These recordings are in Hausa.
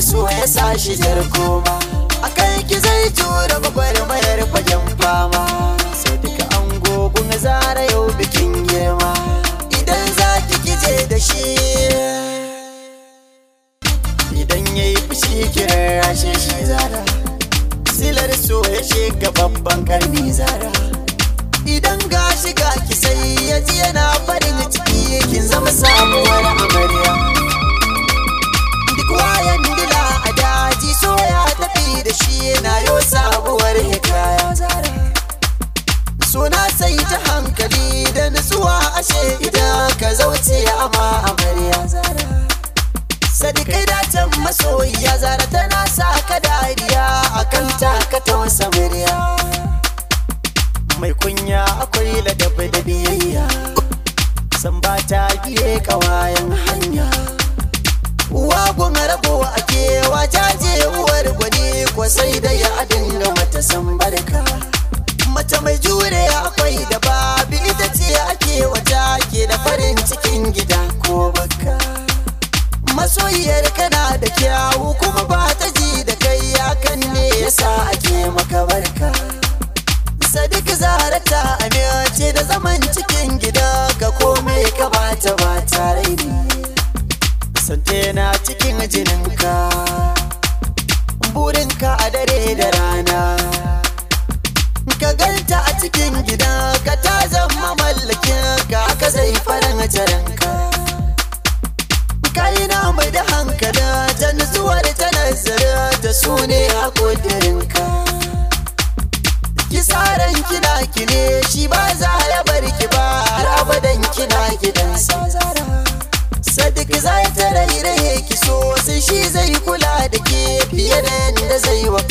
so ya sa shi jar koma. A kai ki zai tura gwagwarmayar fagen fama. Sai duka an gogun zara yau bikin girma. Idan za ki kije da shi. Idan ya yi fushi kiran rashe shi zara. Silar so ya shiga babban karni zara. Idan ga shiga ki sai ya ji yana farin ciki kin zama samuwar amarya. Wayan dila a daji so ya tafi da shi yana yo sabuwar hikaya. Suna sai ta hankali da nutsuwa ashe idan ka zauce ama amarya sadikai dacen masoyiya zara tana sa ka dariya akan taka ta wasa murya. Mai kunya akwai ladabi da biyayya. San ba ta biye kawayen hanya. Sai da ya dinga mata san barka mace mai jure akwai da cikin gida ka ta zama mallakin ka ka zai faranta ranka kai na mai da hankali ta nutsuwar ta nazara ta su ne a kudirinka kisaran kina ki shi ba za ya bar ki ba har abadan kina gidansa sadik zai ta rairaye ki so sai shi zai kula da ke fiye da yadda zai wa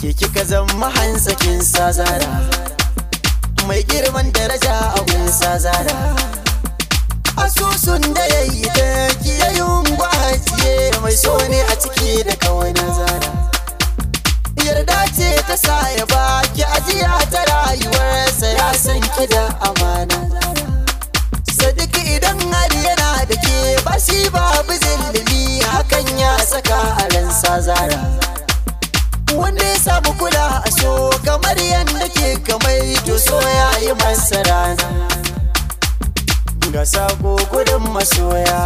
ke kika zama hansakin sazara. Mai girman daraja a gunsa zara asusun da ya yi ta kiyayin gwajiye mai so ne a ciki da kawai zara yarda ce ta sa ya baki ajiya ta rayuwarsa ya san ki da amana. Sadik idan har yana da ke ba shi babu zillimi hakan ya saka a ransa zara to so ya yi masa rana ga sako gudun masoya.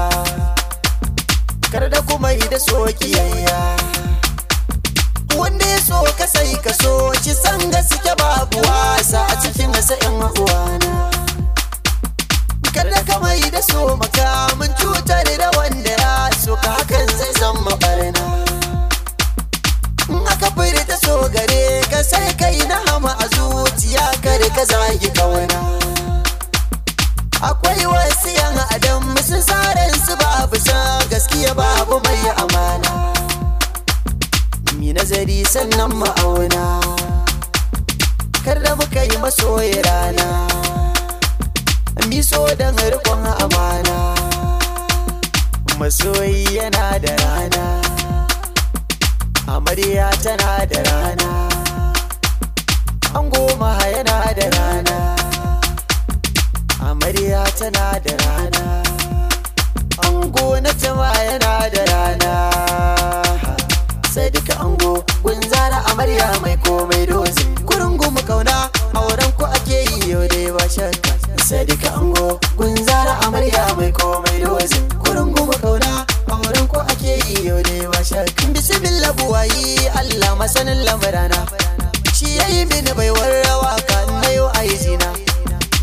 Kar da kuma yi da so wanda ya so ka sai ka so ci san gaske babu wasa a cikin nasa yan uwana. Kada ka mai da so makamin ka zagi ƙauna. Akwai wasu yan adam tsarin su babu sa gaskiya babu mai amana. Mi nazari sannan ma'auna kar da muka yi masoyi rana. Mi so don rikon amana. Masoyi yana da rana. Amarya tana da rana. Tana da rana. Ango na tama yana da rana. Sai duka ango gunzara amarya mai komai dozi kurin gumu ƙauna auren ku ake yi yau dai ba shakka. Sai duka ango gunzara amarya mai komai dozi kurin gumu ƙauna auren ku ake yi yau dai ba shakka. Bismillah buwayi Allah masanin lamurana. Shi yayi mini baiwar rawa kan na yau aizina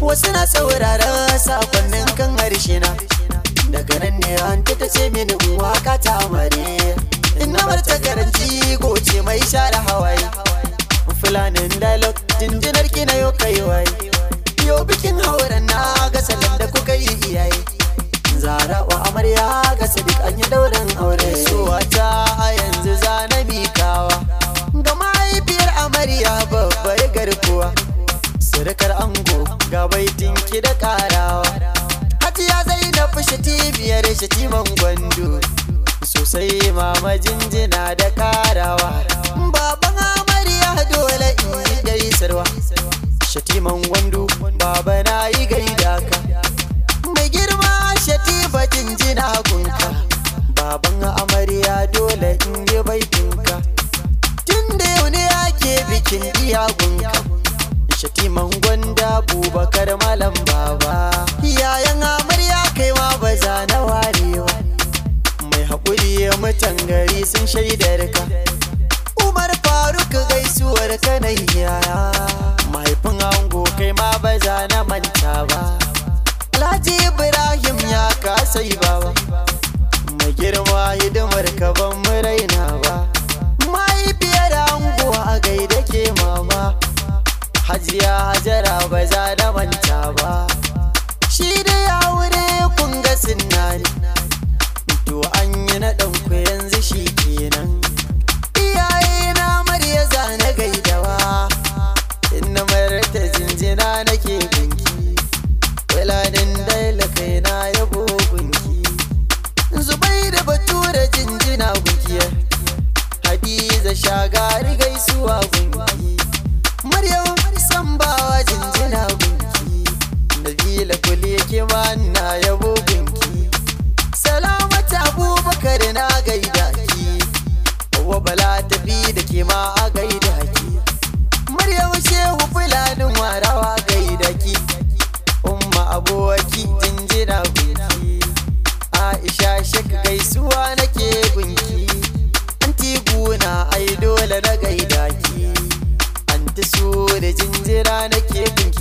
wasu na sauraron sakonnin kan harshe na. Daga nan ne an ta ce mini in waƙa ta amare ina marta karanci goce mai share hawaye. Fulanin dalok jinjinar ki na yau kai yau bikin hauren na ga salon da kuka yi iyaye. Zara wa amarya ga sadiq an yi daurin aure. Suwata a yanzu zana mikawa ga mahaifiyar amarya babbar garkuwa. Surukar ango gabaitin ki da karawa hajiya zai na fushi tibiyar shatiman gwandu. Sosai mama jinjina da karawa baban amarya dole in yi gaisarwa. Shatiman gwandu baba na yi gai daka mai girma shatifa jinjina kunka baban amarya dole in yi baitinka tun da yau ne ake bikin iya gunka shatiman gwanda bubakar malam baba. Yayan amarya kai ma ba za na warewa mai haƙuri mutan gari sun shaidar ka. Umar faruk gaisuwar ka na yaya mahaifin ango kai ma ba za na manta ba. Alhaji ibrahim ya kasa yi bawa mai girma hidimar ka ban mu raina. Ba za da manta ba. Shi da ya wure kun ga sinnari to an yi na ɗanku yanzu shi kenan. Iyaye na marya za na gaidawa inna mayar ta jinjina nake gunki wulanin daila kai na yabo gunki. Zubai da batura jinjina gunkiyar hadiza shagari gaisuwa gunki. Maryam jinjina gunki nabila kuli kima na yabo gunki. Salamata abubakar na gaida ki. Wa bala tafi da kima a gaida ki. Maryam shehu fulanin warawa gaida ki. Umma aboki jinjina gunki. Aisha shek gaisuwa nake gunki. Anti guna ai dole na gaida su da jinjira nake gunki